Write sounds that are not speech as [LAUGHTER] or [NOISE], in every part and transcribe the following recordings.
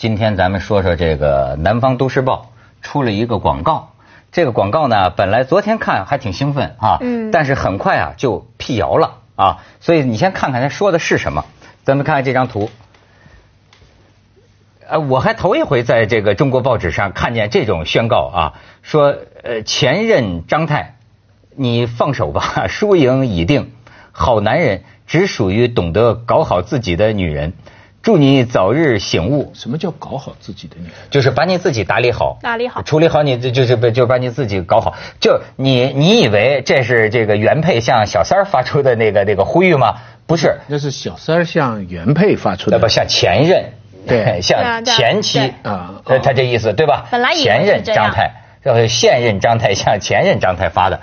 今天咱们说说这个《南方都市报》出了一个广告，这个广告呢，本来昨天看还挺兴奋啊，嗯，但是很快啊就辟谣了啊，所以你先看看他说的是什么，咱们看看这张图。呃，我还头一回在这个中国报纸上看见这种宣告啊，说呃前任张太，你放手吧，[LAUGHS] 输赢已定，好男人只属于懂得搞好自己的女人，祝你早日醒悟。什么叫搞好自己的女人？就是把你自己打理好，打理好，处理好你这就是就把你自己搞好。就你你以为这是这个原配向小三儿发出的那个那个呼吁吗？不是，那是小三儿向原配发出的，不向前任。[LAUGHS] 对，像前妻啊，他这意思对吧？本来前任张太，呃，现任张太向前任张太发的。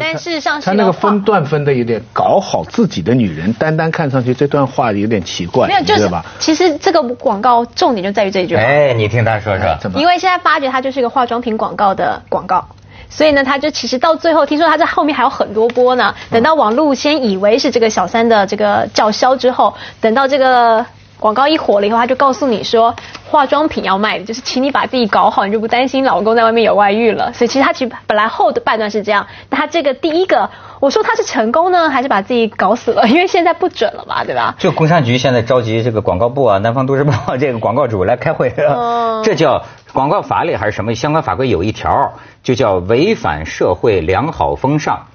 但事实上，他那个分段分的有点搞好自己的女人，单单看上去这段话有点奇怪，没有，就是吧？其实这个广告重点就在于这一句。哎，你听他说说，因为现在发觉它就是一个化妆品广告的广告，所以呢，他就其实到最后，听说他在后面还有很多波呢。等到网路先以为是这个小三的这个叫嚣之后，等到这个。广告一火了以后，他就告诉你说，化妆品要卖的，就是请你把自己搞好，你就不担心老公在外面有外遇了。所以其实他其实本来后的半段是这样，他这个第一个，我说他是成功呢，还是把自己搞死了？因为现在不准了嘛，对吧？[LAUGHS] 就工商局现在召集这个广告部啊，南方都市报这个广告主来开会，[LAUGHS] 这叫广告法里还是什么相关法规有一条，就叫违反社会良好风尚。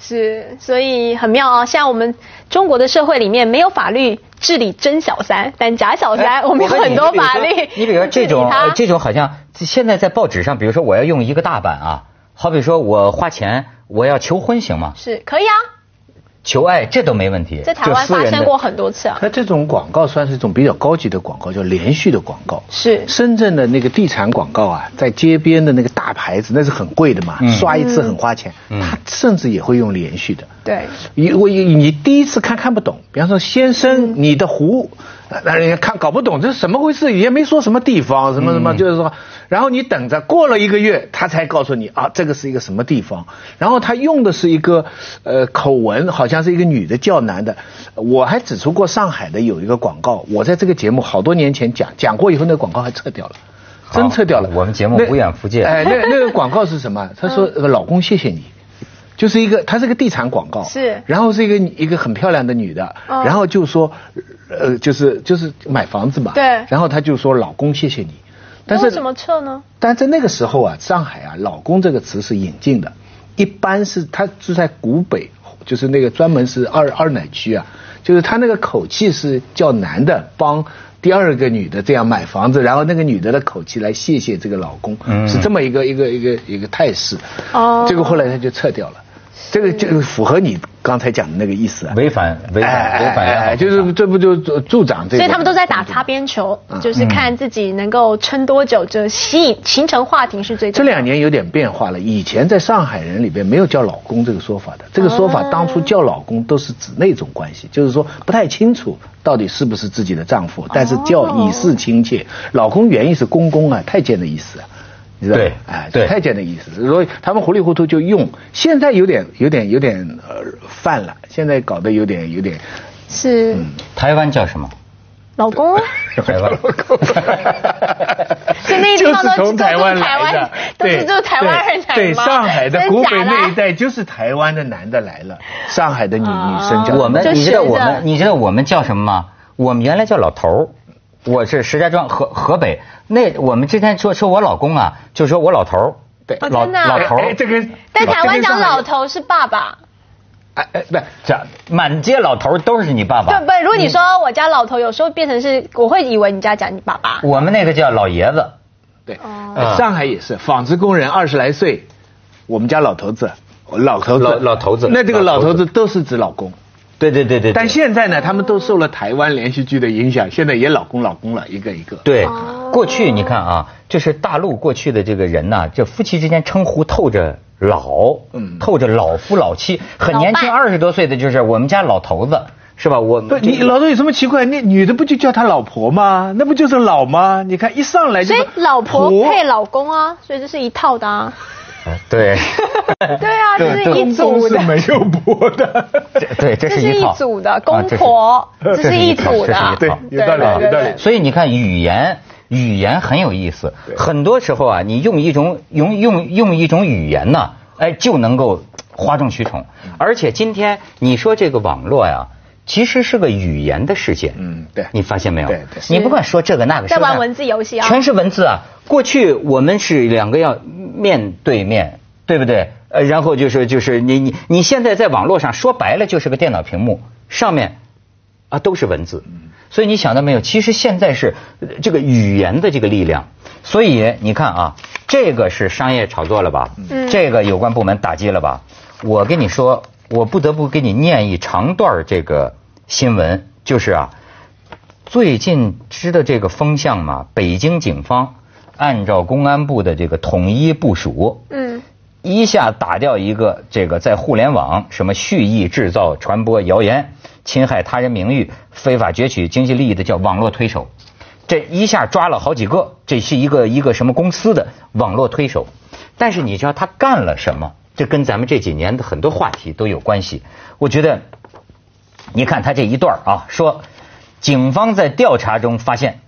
是，所以很妙啊！像我们中国的社会里面没有法律治理真小三，但假小三我们有很多法律。你比如说这种，这种好像现在在报纸上，比如说我要用一个大版啊，好比说我花钱我要求婚行吗？是可以啊。求爱这都没问题，在台湾发生过很多次啊。那这种广告算是一种比较高级的广告，叫连续的广告。是深圳的那个地产广告啊，在街边的那个大牌子，那是很贵的嘛，刷一次很花钱。他甚至也会用连续的。对，你我你第一次看看不懂，比方说先生你的壶。那人家看搞不懂这是什么回事，也没说什么地方，什么什么，就是说，然后你等着过了一个月，他才告诉你啊，这个是一个什么地方。然后他用的是一个呃口吻，好像是一个女的叫男的。我还指出过上海的有一个广告，我在这个节目好多年前讲讲过以后，那个广告还撤掉了，真撤掉了。我们节目无远福建。哎，那那个广告是什么？他说：“老公，谢谢你。”就是一个，它是个地产广告，是，然后是一个一个很漂亮的女的，然后就说，呃，就是就是买房子嘛，对，然后她就说老公谢谢你，但是为什么撤呢？但在那个时候啊，上海啊，老公这个词是引进的，一般是他是在古北，就是那个专门是二二奶区啊，就是他那个口气是叫男的帮第二个女的这样买房子，然后那个女的的口气来谢谢这个老公，是这么一个一个一个一个态势，哦，这个后来他就撤掉了。这个就符合你刚才讲的那个意思啊，违反违反违反，就是这不就助长这个？所以他们都在打擦边球，就是看自己能够撑多久，就吸引形成话题是最。这两年有点变化了，以前在上海人里边没有叫老公这个说法的，这个说法当初叫老公都是指那种关系，就是说不太清楚到底是不是自己的丈夫，但是叫以示亲切。老公原意是公公啊，太监的意思。你知道对，哎，太监的意思，所以他们糊里糊涂就用。现在有点、有点、有点呃犯了，现在搞得有点、有点。是。台湾叫什么？老公。台湾。就 [LAUGHS] 那地方都从台湾来的，都是就台湾人才对，上海的古北那一带就是台湾的男的来了，上海的女女生叫。我们你知道我们你知道我们叫什么吗？我们原来叫老头儿。我是石家庄河河北，那我们之前说说我老公啊，就说我老头儿，对，老老头儿，这个在台湾讲老头是爸爸，哎哎，不，这满街老头都是你爸爸。对不？如果你说我家老头，有时候变成是，我会以为你家讲你爸爸。我们那个叫老爷子，对，上海也是纺织工人二十来岁，我们家老头子，老头子，老老头子，那这个老头子都是指老公。对对对对，但现在呢，他们都受了台湾连续剧的影响，现在也老公老公了，一个一个。对，过去你看啊，就是大陆过去的这个人呐，这夫妻之间称呼透着老，嗯，透着老夫老妻，很年轻，二十多岁的就是我们家老头子，是吧？我不，你老头有什么奇怪？那女的不就叫他老婆吗？那不就是老吗？你看一上来就所以老婆配老公啊，所以这是一套的啊。对，[LAUGHS] 对啊，[LAUGHS] 这是一组的，是没有播的。[LAUGHS] 对，这是一组的公婆，这是一组的，对，有道理，有道理。所以你看，语言，语言很有意思。很多时候啊，你用一种用用用一种语言呢，哎，就能够哗众取宠。而且今天你说这个网络呀。其实是个语言的世界，嗯，对，你发现没有？对对，你不管说这个那个，在玩文字游戏啊，全是文字啊。过去我们是两个要面对面，对不对？呃，然后就是就是你你你现在在网络上说白了就是个电脑屏幕上面啊都是文字，所以你想到没有？其实现在是这个语言的这个力量，所以你看啊，这个是商业炒作了吧？嗯，这个有关部门打击了吧？我跟你说，我不得不给你念一长段这个。新闻就是啊，最近知道这个风向嘛？北京警方按照公安部的这个统一部署，嗯，一下打掉一个这个在互联网什么蓄意制造、传播谣言、侵害他人名誉、非法攫取经济利益的叫网络推手，这一下抓了好几个，这是一个一个什么公司的网络推手？但是你知道他干了什么？这跟咱们这几年的很多话题都有关系。我觉得。你看他这一段啊，说警方在调查中发现，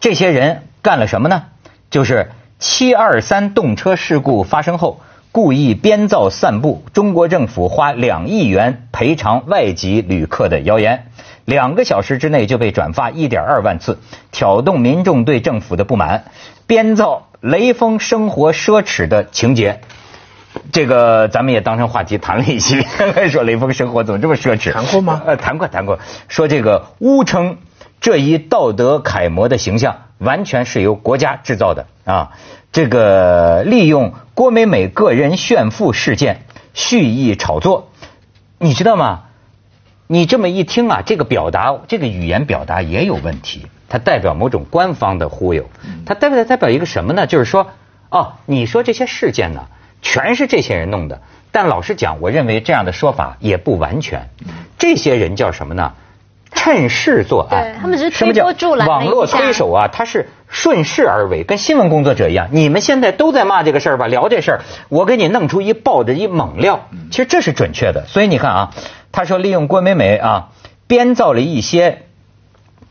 这些人干了什么呢？就是七二三动车事故发生后，故意编造散布中国政府花两亿元赔偿外籍旅客的谣言，两个小时之内就被转发一点二万次，挑动民众对政府的不满，编造雷锋生活奢侈的情节。这个咱们也当成话题谈了一期，[LAUGHS] 说雷锋生活怎么这么奢侈？谈过吗？呃，谈过，谈过。说这个乌称这一道德楷模的形象完全是由国家制造的啊！这个利用郭美美个人炫富事件蓄意炒作，你知道吗？你这么一听啊，这个表达，这个语言表达也有问题，它代表某种官方的忽悠，它代表代表一个什么呢？就是说，哦，你说这些事件呢？全是这些人弄的，但老实讲，我认为这样的说法也不完全。这些人叫什么呢？趁势作案。他们是推波助澜网络推手啊，他是顺势而为，跟新闻工作者一样。你们现在都在骂这个事儿吧，聊这事儿，我给你弄出一爆的一猛料。其实这是准确的。所以你看啊，他说利用郭美美啊，编造了一些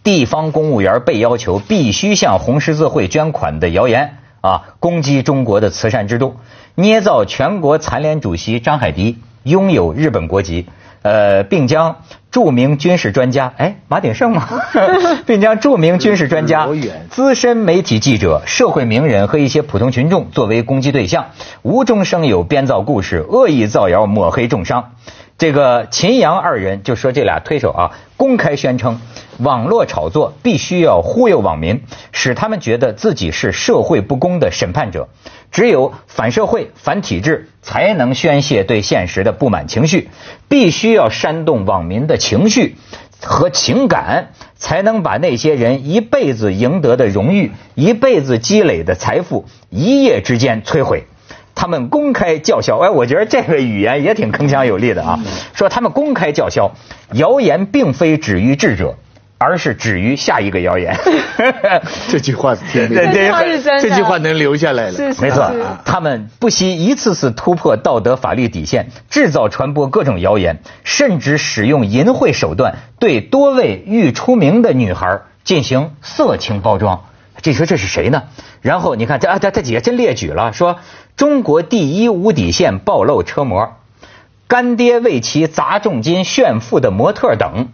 地方公务员被要求必须向红十字会捐款的谣言啊，攻击中国的慈善制度。捏造全国残联主席张海迪拥有日本国籍，呃，并将著名军事专家，哎，马鼎盛吗？[LAUGHS] 并将著名军事专家、资深媒体记者、社会名人和一些普通群众作为攻击对象，无中生有，编造故事，恶意造谣，抹黑重伤。这个秦阳二人就说这俩推手啊，公开宣称，网络炒作必须要忽悠网民，使他们觉得自己是社会不公的审判者。只有反社会、反体制，才能宣泄对现实的不满情绪。必须要煽动网民的情绪和情感，才能把那些人一辈子赢得的荣誉、一辈子积累的财富，一夜之间摧毁。他们公开叫嚣，哎，我觉得这个语言也挺铿锵有力的啊。说他们公开叫嚣，谣言并非止于智者。而是止于下一个谣言，[LAUGHS] 这句话这这句话能留下来了。没错，他们不惜一次次突破道德法律底线，制造传播各种谣言，甚至使用淫秽手段对多位欲出名的女孩进行色情包装。这说这是谁呢？然后你看这啊，这这几个真列举了，说中国第一无底线暴露车模，干爹为其砸重金炫富的模特等。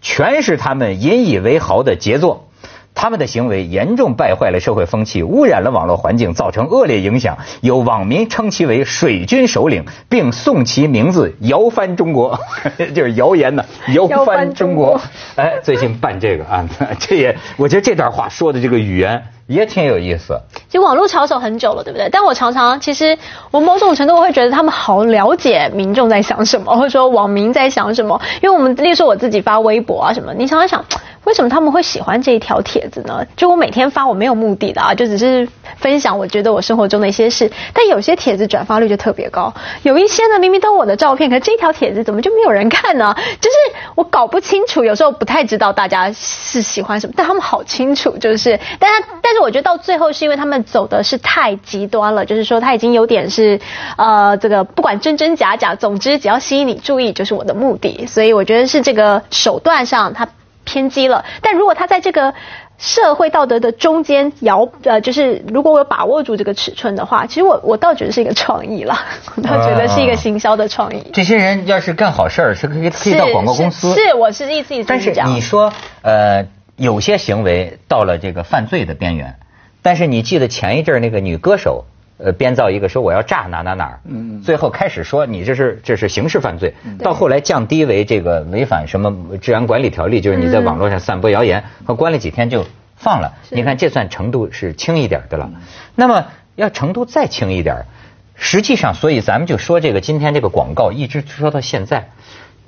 全是他们引以为豪的杰作，他们的行为严重败坏了社会风气，污染了网络环境，造成恶劣影响。有网民称其为“水军首领”，并送其名字“摇翻中国”，[LAUGHS] 就是谣言呢，“ [LAUGHS] 摇翻中国”。哎，最近办这个案子，这也我觉得这段话说的这个语言。也挺有意思。其实网络炒手很久了，对不对？但我常常，其实我某种程度我会觉得他们好了解民众在想什么，或者说网民在想什么。因为我们，例如说我自己发微博啊什么，你常常想。为什么他们会喜欢这一条帖子呢？就我每天发，我没有目的的啊，就只是分享我觉得我生活中的一些事。但有些帖子转发率就特别高，有一些呢明明都我的照片，可是这条帖子怎么就没有人看呢？就是我搞不清楚，有时候不太知道大家是喜欢什么，但他们好清楚，就是，但他但是我觉得到最后是因为他们走的是太极端了，就是说他已经有点是呃这个不管真真假假，总之只要吸引你注意就是我的目的，所以我觉得是这个手段上他偏激了。但如果他在这个社会道德的中间摇呃，就是如果我把握住这个尺寸的话，其实我我倒觉得是一个创意了，[LAUGHS] 我倒觉得是一个行销的创意。这些人要是干好事儿，是可以可以到广告公司。是，我是意思意思但是你说呃，有些行为到了这个犯罪的边缘，但是你记得前一阵那个女歌手。呃，编造一个说我要炸哪哪哪儿，嗯最后开始说你这是这是刑事犯罪，到后来降低为这个违反什么治安管理条例，就是你在网络上散播谣言，和关了几天就放了。你看这算程度是轻一点的了。那么要程度再轻一点，实际上，所以咱们就说这个今天这个广告一直说到现在，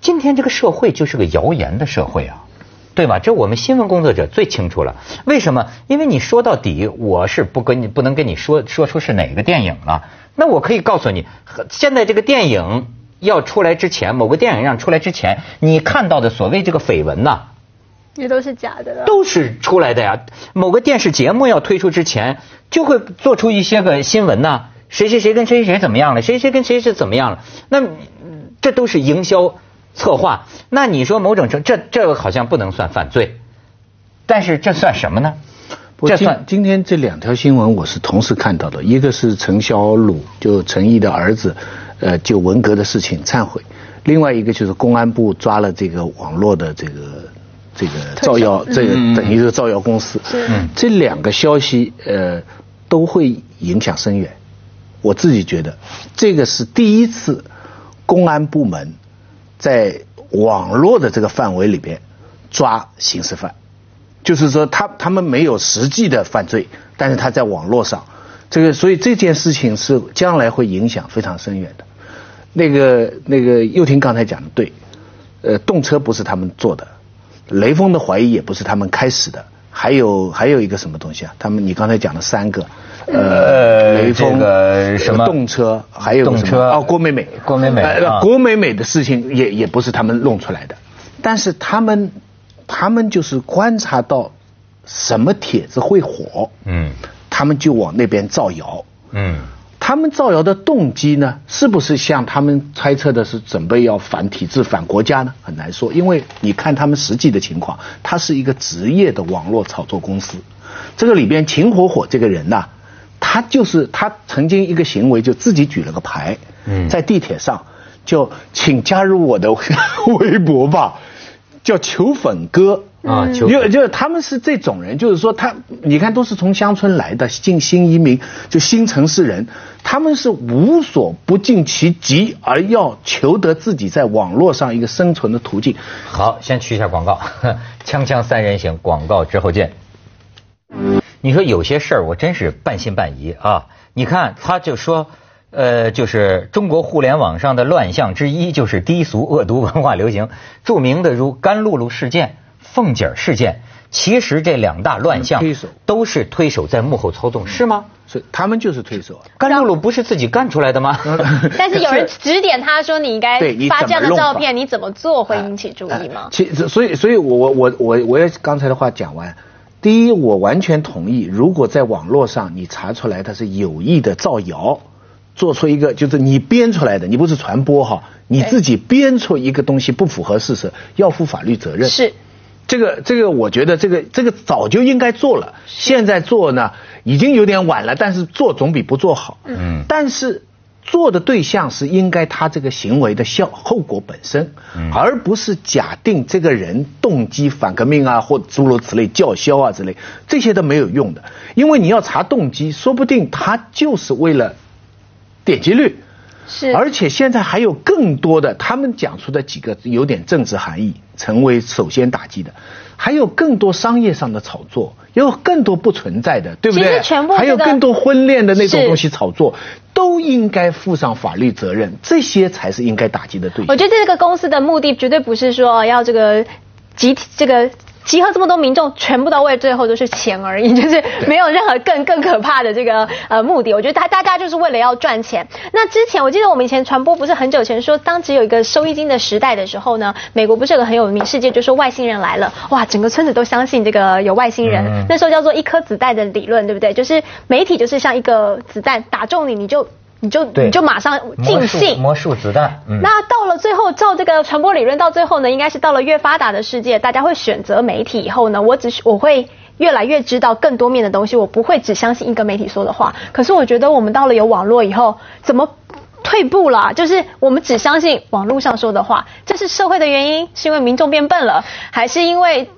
今天这个社会就是个谣言的社会啊。对吧？这我们新闻工作者最清楚了。为什么？因为你说到底，我是不跟你不能跟你说说出是哪个电影了。那我可以告诉你，现在这个电影要出来之前，某个电影让出来之前，你看到的所谓这个绯闻呐，也都是假的了。都是出来的呀。某个电视节目要推出之前，就会做出一些个新闻呐，谁谁谁跟谁谁怎么样了，谁谁跟谁是怎么样了。那这都是营销。策划，那你说某种程这这个好像不能算犯罪，但是这算什么呢？这算今天这两条新闻我是同时看到的，一个是陈小鲁就陈毅的儿子，呃，就文革的事情忏悔；另外一个就是公安部抓了这个网络的这个这个造谣，这个等于是造谣公司。嗯，这两个消息呃都会影响深远。我自己觉得这个是第一次公安部门。在网络的这个范围里边抓刑事犯，就是说他他们没有实际的犯罪，但是他在网络上，这个所以这件事情是将来会影响非常深远的。那个那个又听刚才讲的对，呃，动车不是他们做的，雷锋的怀疑也不是他们开始的，还有还有一个什么东西啊？他们你刚才讲了三个。呃，雷锋什么？动车，还有动车。哦，郭美美，郭美美，郭美美的事情也也不是他们弄出来的，但是他们他们就是观察到什么帖子会火，嗯，他们就往那边造谣，嗯，他们造谣的动机呢，是不是像他们猜测的是准备要反体制、反国家呢？很难说，因为你看他们实际的情况，他是一个职业的网络炒作公司，这个里边秦火火这个人呢。他就是他曾经一个行为，就自己举了个牌，在地铁上就请加入我的 [LAUGHS] 微博吧，叫求粉哥啊，就就他们是这种人，就是说他你看都是从乡村来的进新移民，就新城市人，他们是无所不尽其极而要求得自己在网络上一个生存的途径。好，先去一下广告，[LAUGHS] 锵锵三人行，广告之后见。你说有些事儿我真是半信半疑啊！你看，他就说，呃，就是中国互联网上的乱象之一就是低俗恶毒文化流行，著名的如甘露露事件、凤姐事件，其实这两大乱象都是推手在幕后操纵，是吗？是，他们就是推手。甘露露不是自己干出来的吗？[LAUGHS] 但是有人指点他说，你应该 [LAUGHS] 发这样的照片，你怎么做会引起注意吗？其所以，所以我我我我我也刚才的话讲完。第一，我完全同意。如果在网络上你查出来他是有意的造谣，做出一个就是你编出来的，你不是传播哈，你自己编出一个东西不符合事实，要负法律责任。是，这个这个，我觉得这个这个早就应该做了，现在做呢已经有点晚了，但是做总比不做好。嗯，但是。做的对象是应该他这个行为的效后果本身，而不是假定这个人动机反革命啊，或诸如此类叫嚣啊之类，这些都没有用的。因为你要查动机，说不定他就是为了点击率，是。而且现在还有更多的，他们讲出的几个有点政治含义，成为首先打击的，还有更多商业上的炒作，有更多不存在的，对不对？还有更多婚恋的那种东西炒作。都应该负上法律责任，这些才是应该打击的对象。我觉得这个公司的目的绝对不是说要这个集体这个集合这么多民众，全部都为最后都是钱而已，就是没有任何更更可怕的这个呃目的。我觉得大大家就是为了要赚钱。那之前我记得我们以前传播不是很久前说，当只有一个收益金的时代的时候呢，美国不是有个很有名事件，就说外星人来了，哇，整个村子都相信这个有外星人。那时候叫做一颗子弹的理论，对不对？就是媒体就是像一个子弹打中你，你就。你就你就马上尽兴魔术子弹。那到了最后，照这个传播理论，到最后呢，应该是到了越发达的世界，大家会选择媒体以后呢，我只是我会越来越知道更多面的东西，我不会只相信一个媒体说的话。可是我觉得我们到了有网络以后，怎么退步了？就是我们只相信网络上说的话，这是社会的原因，是因为民众变笨了，还是因为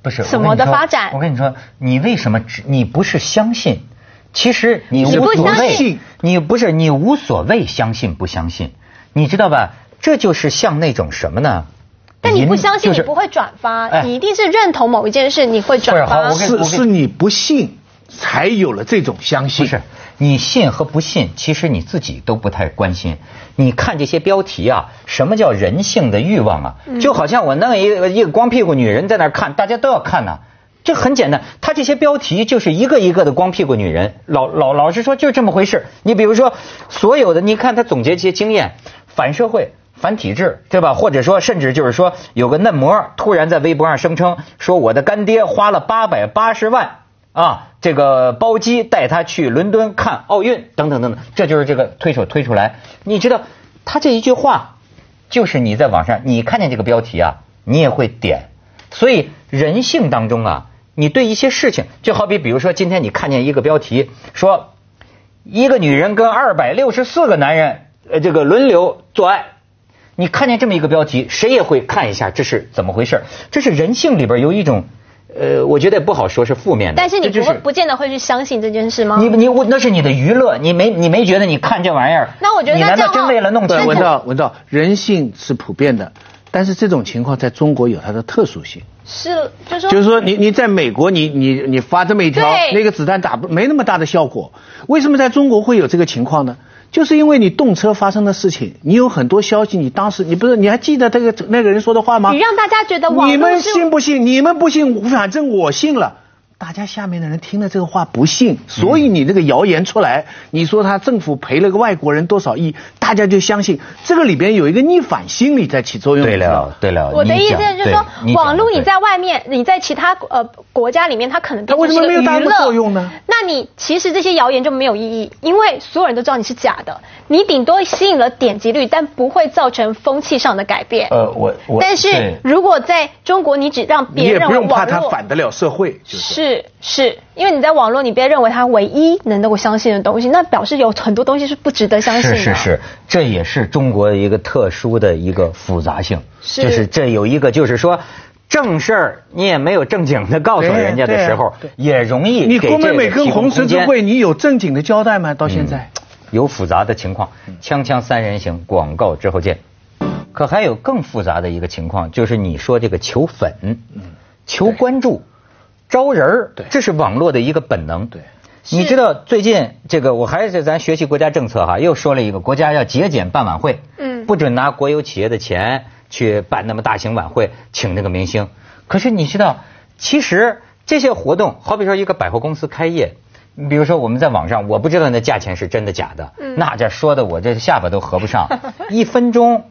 不是什么的发展？我跟你说，你为什么只你不是相信？其实你无所谓，你不是你无所谓相信不相信，你知道吧？这就是像那种什么呢？但你不相信，你不会转发，你一定是认同某一件事，你会转发。是是你不信，才有了这种相信。不是你信和不信，其实你自己都不太关心。你看这些标题啊，什么叫人性的欲望啊？就好像我弄一个一个光屁股女人在那看，大家都要看呢。这很简单，他这些标题就是一个一个的光屁股女人，老老老实说就是这么回事。你比如说，所有的你看他总结这些经验，反社会、反体制，对吧？或者说，甚至就是说，有个嫩模突然在微博上声称说，我的干爹花了八百八十万啊，这个包机带他去伦敦看奥运，等等等等，这就是这个推手推出来。你知道，他这一句话，就是你在网上你看见这个标题啊，你也会点。所以人性当中啊。你对一些事情，就好比比如说，今天你看见一个标题说，一个女人跟二百六十四个男人呃这个轮流做爱，你看见这么一个标题，谁也会看一下这是怎么回事？这是人性里边有一种，呃，我觉得不好说是负面的。但是你不不见得会去相信这件事吗？你你我那是你的娱乐，你没你没觉得你看这玩意儿？那我觉得你难道真为了弄钱？文道文道，人性是普遍的。但是这种情况在中国有它的特殊性，是，就是说，就是说，你你在美国，你你你发这么一条，那个子弹打不没那么大的效果，为什么在中国会有这个情况呢？就是因为你动车发生的事情，你有很多消息，你当时你不是你还记得这个那个人说的话吗？你让大家觉得你们信不信？你们不信，反正我信了。大家下面的人听了这个话不信，所以你这个谣言出来，你说他政府赔了个外国人多少亿，大家就相信。这个里边有一个逆反心理在起作用。对了，对了。我的意思就是说，网络你在外面，你在其他呃国家里面，它可能它为什么没有大的作用呢？那你其实这些谣言就没有意义，因为所有人都知道你是假的，你顶多吸引了点击率，但不会造成风气上的改变。呃，我我。但是如果在中国，你只让别人也不用怕他反得了社会，是。是因为你在网络，你别认为他唯一能够相信的东西，那表示有很多东西是不值得相信的。是是是，这也是中国一个特殊的一个复杂性，就是这有一个就是说正事儿你也没有正经的告诉人家的时候，也容易你郭美美跟红十字会，你有正经的交代吗？到现在有复杂的情况，锵锵三人行广告之后见。可还有更复杂的一个情况，就是你说这个求粉，求关注。招人儿，对。这是网络的一个本能。对，你知道最近这个，我还是咱学习国家政策哈，又说了一个国家要节俭办晚会，嗯，不准拿国有企业的钱去办那么大型晚会，请那个明星。可是你知道，其实这些活动，好比说一个百货公司开业，你比如说我们在网上，我不知道那价钱是真的假的，那这说的我这下巴都合不上，[LAUGHS] 一分钟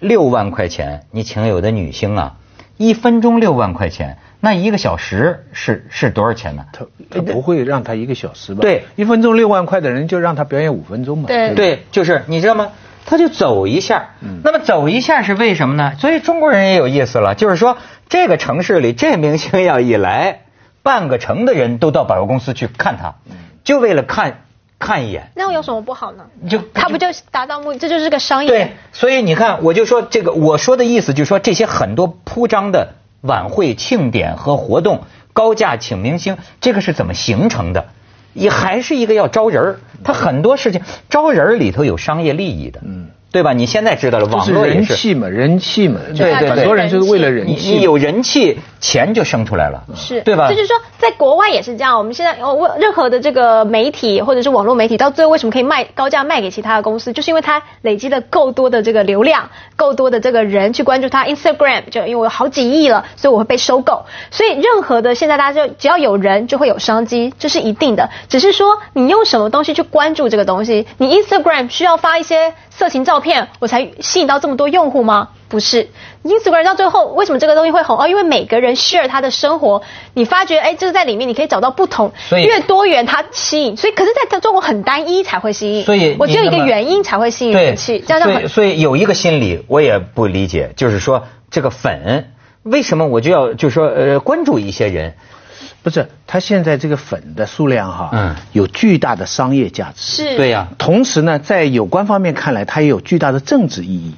六万块钱，你请有的女星啊，一分钟六万块钱。那一个小时是是多少钱呢？他他不会让他一个小时吧？对，一分钟六万块的人就让他表演五分钟嘛。对对，就是你知道吗？他就走一下，那么走一下是为什么呢？所以中国人也有意思了，就是说这个城市里这明星要一来，半个城的人都到百货公司去看他，就为了看看一眼。那有什么不好呢？就他不就达到目的？这就是个商业。对，所以你看，我就说这个，我说的意思就是说这些很多铺张的。晚会庆典和活动，高价请明星，这个是怎么形成的？也还是一个要招人儿，他很多事情招人儿里头有商业利益的，嗯，对吧？你现在知道了，网络人气嘛，人气嘛，对对对，很多人就是为了人气，你有人气，钱就生出来了，是，对吧？就是说，在国外也是这样。我们现在哦，任何的这个媒体或者是网络媒体，到最后为什么可以卖高价卖给其他的公司？就是因为它累积了够多的这个流量，够多的这个人去关注它。Instagram 就因为我有好几亿了，所以我会被收购。所以任何的现在大家就只要有人就会有商机，这是一定的。只是说你用什么东西去关注这个东西？你 Instagram 需要发一些色情照片，我才吸引到这么多用户吗？不是，Instagram 到最后为什么这个东西会红？哦，因为每个人 share 他的生活，你发觉哎，这是在里面你可以找到不同，越多元它吸引。所以，可是在中国很单一才会吸引。所以，我只有一个原因才会吸引人气。所以，所以有一个心理我也不理解，就是说这个粉为什么我就要就是说呃关注一些人？不是，他现在这个粉的数量哈，嗯，有巨大的商业价值。是。对呀。同时呢，在有关方面看来，它也有巨大的政治意义。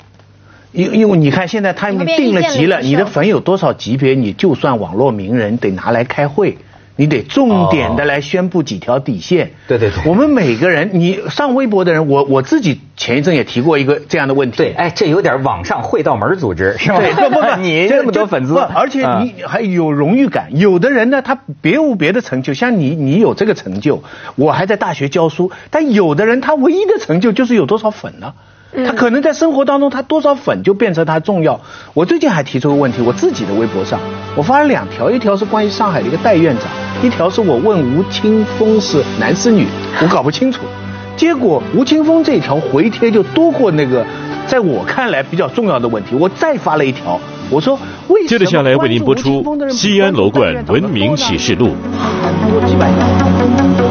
因因为你看，现在他们定了级了，你的粉有多少级别，你就算网络名人得拿来开会，你得重点的来宣布几条底线。对对对。我们每个人，你上微博的人，我我自己前一阵也提过一个这样的问题。对，哎，这有点网上会道门组织，是吧？对，不不，[LAUGHS] 你这么多粉丝，而且你还有荣誉感。有的人呢，他别无别的成就，像你，你有这个成就，我还在大学教书。但有的人，他唯一的成就就是有多少粉呢？他可能在生活当中，他多少粉就变成他重要。我最近还提出个问题，我自己的微博上，我发了两条，一条是关于上海的一个代院长，一条是我问吴青峰是男是女，我搞不清楚。[LAUGHS] 结果吴青峰这条回贴就多过那个，在我看来比较重要的问题。我再发了一条，我说为什么？接着下来为您播出《西安楼冠文明启示录》。很多几百条。